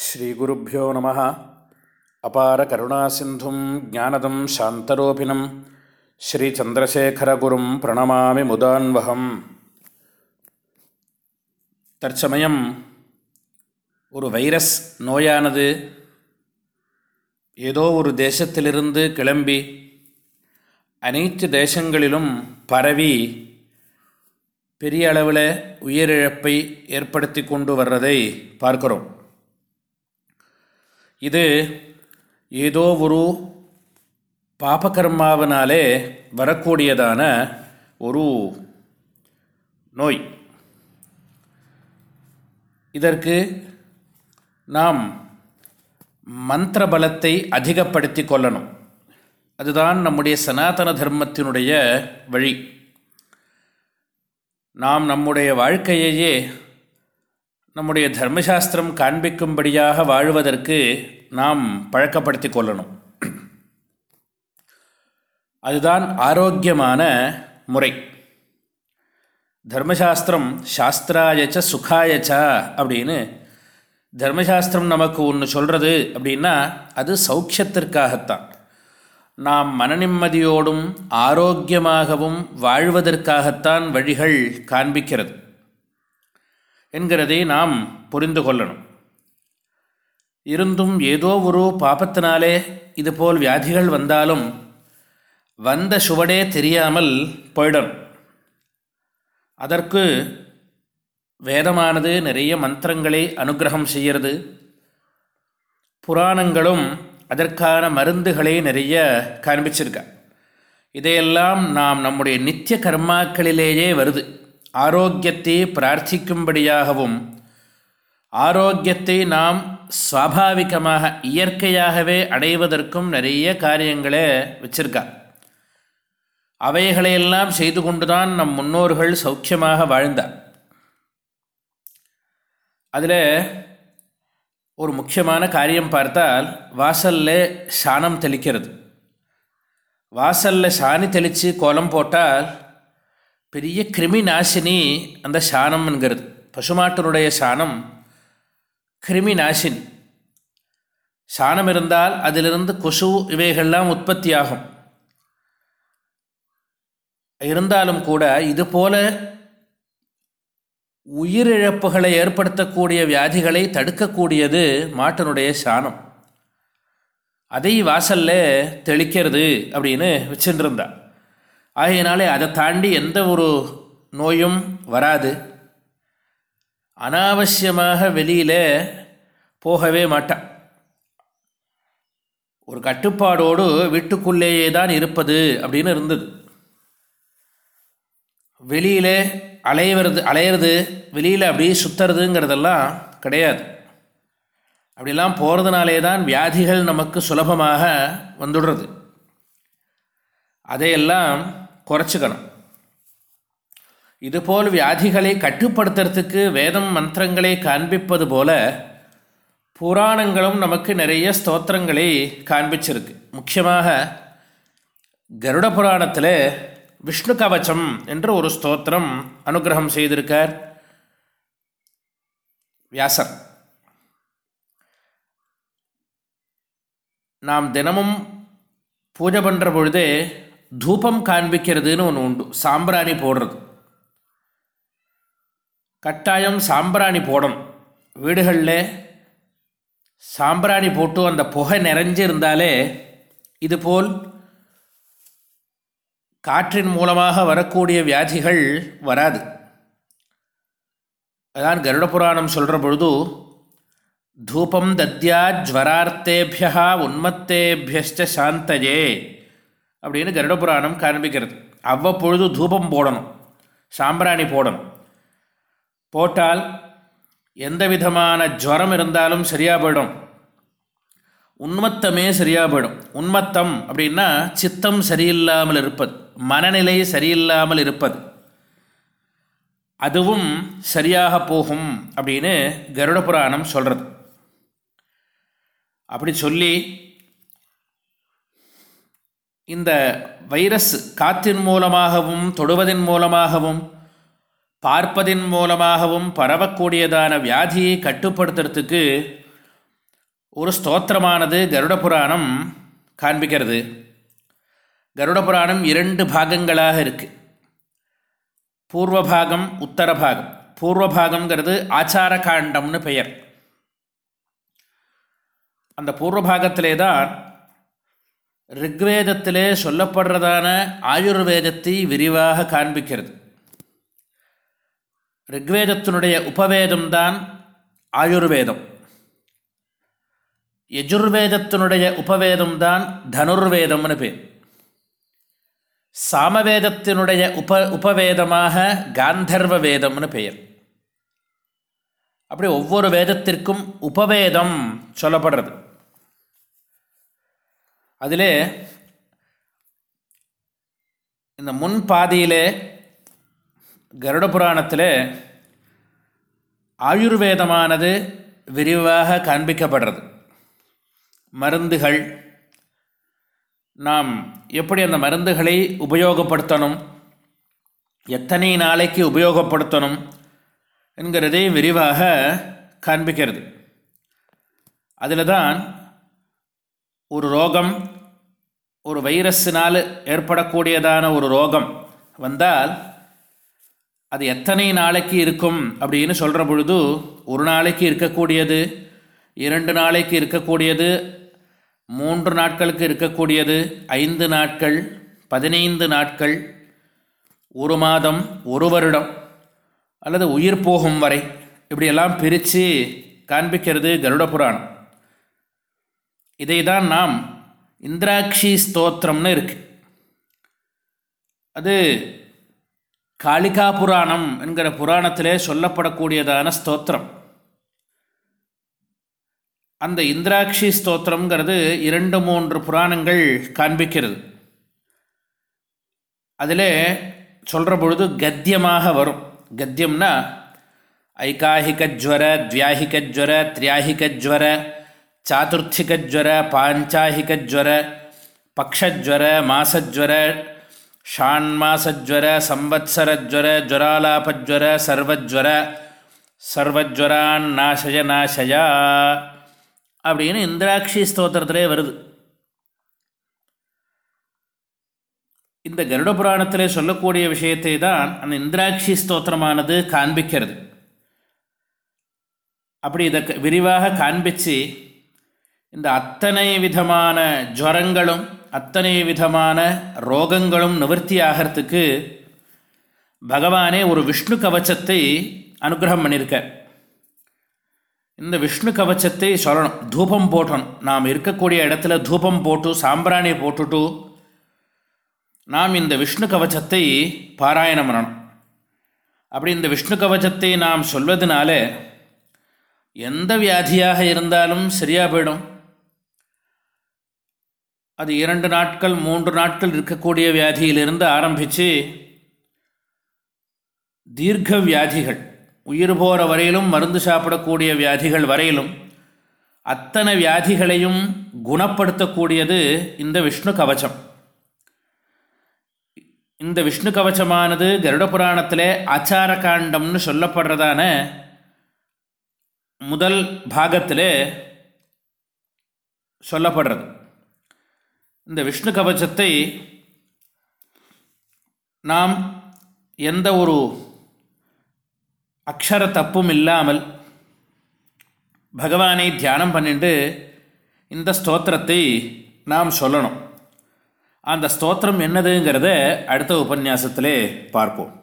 ஸ்ரீகுருப்போ நம. அபார கருணாசிந்தும் ஜானதம் சாந்தரூபிணம். ஸ்ரீச்சந்திரசேகரகுரும் பிரணமாமி முதான்வகம். தற்சமயம் ஒரு வைரஸ் நோயானது ஏதோ ஒரு தேசத்திலிருந்து கிளம்பி அனைத்து தேசங்களிலும் பரவி பெரிய அளவில் உயிரிழப்பை ஏற்படுத்தி கொண்டு வர்றதை பார்க்கிறோம். இது ஏதோ ஒரு பாபகர்மாவினாலே வரக்கூடியதான ஒரு நோய். இதற்கு நாம் மந்திர பலத்தை அதிகப்படுத்தி கொள்ளணும். அதுதான் நம்முடைய சனாதன தர்மத்தினுடைய வழி. நாம் நம்முடைய வாழ்க்கையையே நம்முடைய தர்மசாஸ்திரம் காண்பிக்கும்படியாக வாழ்வதற்கு நாம் பழக்கப்படுத்தி கொள்ளணும். அதுதான் ஆரோக்கியமான முறை. தர்மசாஸ்திரம் சாஸ்திராயச்ச சுகாயச்சா அப்படின்னு தர்மசாஸ்திரம் நமக்கு ஒன்று சொல்கிறது அப்படின்னா அது சௌக்கியத்திற்காகத்தான். நாம் மனநிம்மதியோடும் ஆரோக்கியமாகவும் வாழ்வதற்காகத்தான் வழிகள் காண்பிக்கிறது. என்கிறதை நாம் புரிந்து கொள்ளணும். இருந்தும் ஏதோ ஒரு பாப்பத்தினாலே இதுபோல் வியாதிகள் வந்தாலும் வந்த சுவடே தெரியாமல் போயிடும் அதற்கு வேதமானது நிறைய மந்திரங்களை அனுகிரகம் செய்கிறது. புராணங்களும் அதற்கான மருந்துகளை நிறைய காண்பிச்சிருக்க. இதையெல்லாம் நாம் நம்முடைய நித்திய கர்மாக்களிலேயே வருது. ஆரோக்கியத்தை பிரார்த்திக்கும்படியாகவும் ஆரோக்கியத்தை நாம் சுவாபாவிகமாக இயற்கையாகவே அடைவதற்கும் நிறைய காரியங்களை வச்சிருக்கா அவைகளையெல்லாம் செய்து கொண்டுதான் நம் முன்னோர்கள் சௌக்கியமாக வாழ்ந்தார். அதில் ஒரு முக்கியமான காரியம் பார்த்தால் வாசலில் சாணம் தெளிக்கிறது. வாசலில் சாணி தெளித்து கோலம் போட்டால் பெரிய கிருமி நாசினி அந்த சாணம்ங்கிறது பசுமாட்டினுடைய சாணம் கிருமி நாசினி சாணம் இருந்தால் அதிலிருந்து கொசு இவைகள்லாம் உற்பத்தி ஆகும் இருந்தாலும் கூட இதுபோல உயிரிழப்புகளை ஏற்படுத்தக்கூடிய வியாதிகளை தடுக்கக்கூடியது மாட்டினுடைய சாணம். அதை வாசல்ல தெளிக்கிறது அப்படின்னு வச்சுருந்தா ஆகையினாலே அதை தாண்டி எந்த ஒரு நோயும் வராது. அனாவசியமாக வெளியில் போகவே மாட்டான் ஒரு கட்டுப்பாடோடு வீட்டுக்குள்ளேயே தான் இருப்பது அப்படின்னு இருந்தது. வெளியில் அலையிறது அலையிறது வெளியில் அப்படியே சுற்றுறதுங்கிறதெல்லாம் கிடையாது. அப்படிலாம் போகிறதுனாலே தான் வியாதிகள் நமக்கு சுலபமாக வந்துடுறது. அதையெல்லாம் குறைச்சிக்கணும் இதுபோல் வியாதிகளை கட்டுப்படுத்துறதுக்கு வேதம் மந்திரங்களை காண்பிப்பது போல புராணங்களும் நமக்கு நிறைய ஸ்தோத்திரங்களை காண்பிச்சிருக்கு முக்கியமாக கருட புராணத்தில் விஷ்ணு கவச்சம் என்று ஒரு ஸ்தோத்திரம் அனுகிரகம் செய்திருக்கார் வியாசர் நாம் தினமும் பூஜை பண்ணுற பொழுதே தூபம் காண்பிக்கிறதுன்னு ஒன்று உண்டு சாம்பிராணி போடுறது கட்டாயம் சாம்பிராணி போடணும் வீடுகளில் சாம்பிராணி போட்டு அந்த புகை நிறைஞ்சு இருந்தாலே இதுபோல் காற்றின் மூலமாக வரக்கூடிய வியாதிகள் வராது அதான் கருட புராணம் சொல்கிற பொழுது தூபம் தத்யா ஜ்வரார்த்தேபியா உன்மத்தேபியஷ்ட சாந்தஜே அப்படின்னு கருட புராணம் காண்பிக்கிறது. அவ்வப்பொழுது தூபம் போடணும் சாம்பிராணி போடணும். போட்டால் எந்த விதமான ஜுவரம் இருந்தாலும் சரியாக போயிடும். உன்மத்தமே சரியாக போயிடும். உன்மத்தம் அப்படின்னா சித்தம் சரியில்லாமல் இருப்பது மனநிலை சரியில்லாமல் இருப்பது. அதுவும் சரியாக போகும் அப்படின்னு கருட புராணம் சொல்கிறது அப்படி சொல்லி இந்த வைரஸ் காற்றின் மூலமாகவும் தொடுவதன் மூலமாகவும் பார்ப்பதின் மூலமாகவும் பரவக்கூடியதான வியாதியை கட்டுப்படுத்துறதுக்கு ஒரு ஸ்தோத்திரமானது கருட புராணம் காண்பிக்கிறது. கருட புராணம் இரண்டு பாகங்களாக இருக்குது பூர்வபாகம் உத்தரபாகம் பூர்வபாகங்கிறது ஆச்சார காண்டம்னு பெயர். அந்த பூர்வபாகத்திலே தான் ரிக்வேதத்திலே சொல்லப்படுறதான ஆயுர்வேதத்தை விரிவாக காண்பிக்கிறது ரிக்வேதத்தினுடைய உபவேதம்தான் ஆயுர்வேதம் யஜுர்வேதத்தினுடைய உபவேதம்தான் தனுர்வேதம்னு பேர் சாமவேதத்தினுடைய உப உபவேதமாக காந்தர்வ வேதம்னு பெயர் அப்படி ஒவ்வொரு வேதத்திற்கும் உபவேதம் சொல்லப்படுறது அதிலே இந்த முன் பாதியிலே கருட புராணத்தில் ஆயுர்வேதமானது விரிவாக காண்பிக்கப்படுறது. மருந்துகள். நாம் எப்படி அந்த மருந்துகளை உபயோகப்படுத்தணும்? எத்தனை நாளைக்கு உபயோகப்படுத்தணும்? என்கிறதை விரிவாக காண்பிக்கிறது. அதில் தான் ஒரு ரோகம் ஒரு வைரஸினால் ஏற்படக்கூடியதான ஒரு ரோகம் வந்தால் அது எத்தனை நாளைக்கு இருக்கும் அப்படின்னு சொல்கிற பொழுது ஒரு நாளைக்கு இருக்கக்கூடியது இரண்டு நாளைக்கு இருக்கக்கூடியது மூன்று நாட்களுக்கு இருக்கக்கூடியது ஐந்து நாட்கள் பதினைந்து நாட்கள் ஒரு மாதம் ஒரு வருடம் அல்லது உயிர் போகும் வரை இப்படியெல்லாம் பிரித்து காண்பிக்கிறது கருட புராணம் இதை தான் நாம் இந்திராட்சி ஸ்தோத்திரம்னு இருக்கு. அது காளிகா புராணம் என்கிற புராணத்திலே சொல்லப்படக்கூடியதான ஸ்தோத்திரம். அந்த இந்திராட்சி ஸ்தோத்திரங்கிறது இரண்டு மூன்று புராணங்கள் காண்பிக்கிறது. அதில் சொல்கிற பொழுது கத்தியமாக வரும். கத்தியம்னா ஐகாஹிகஜ்வர தியாஹிகஜ்வர திரியாஹிகஜ்வர சாதுர்த்திகஜ்வர பாஞ்சாஹிகஜ்வர பக்ஷஜ்வர மாசஜ்வர ஷான்மாசஜ்வர சம்வத்சரஜ்வர ஜுவராலாபஜ்வர சர்வஜ்வர சர்வஜ்வரான் நாசய நாசயா அப்படின்னு இந்திராட்சி ஸ்தோத்திரத்திலே வருது. இந்த கருட புராணத்திலே சொல்லக்கூடிய விஷயத்தை தான் அந்த இந்திராட்சி ஸ்தோத்திரமானது காண்பிக்கிறது. அப்படி இதை விரிவாக காண்பித்து இந்த அத்தனை விதமான ஜுவரங்களும் அத்தனை விதமான ரோகங்களும் நிவர்த்தி ஆகிறதுக்கு பகவானே ஒரு விஷ்ணு கவச்சத்தை அனுகிரகம் பண்ணியிருக்கார். இந்த விஷ்ணு கவச்சத்தை சொல்லணும். தூபம் போட்டணும். நாம் இருக்கக்கூடிய இடத்துல தூபம் போட்டு சாம்பிராணி போட்டுட்டு நாம் இந்த விஷ்ணு கவச்சத்தை பாராயணம் பண்ணணும். அப்படி இந்த விஷ்ணு கவச்சத்தை நாம் சொல்வதனால எந்த வியாதியாக இருந்தாலும் சரியாக போயிடும். அது இரண்டு நாட்கள் மூன்று நாட்கள் இருக்கக்கூடிய வியாதியிலிருந்து ஆரம்பித்து தீர்க்க வியாதிகள் உயிர் போகிற வரையிலும் மருந்து சாப்பிடக்கூடிய வியாதிகள் வரையிலும் அத்தனை வியாதிகளையும் குணப்படுத்தக்கூடியது இந்த விஷ்ணு கவச்சம் இந்த விஷ்ணு கவச்சமானது கருட புராணத்தில் ஆச்சார காண்டம்னு சொல்லப்படுறதான முதல் பாகத்தில் சொல்லப்படுறது. இந்த விஷ்ணு கவச்சத்தை நாம் எந்த ஒரு அக்ஷர தப்பும் இல்லாமல் பகவானை தியானம் பண்ணிட்டு இந்த ஸ்தோத்திரத்தை நாம் சொல்லணும். அந்த ஸ்தோத்திரம் என்னதுங்கிறத அடுத்த உபன்யாசத்திலே பார்ப்போம்.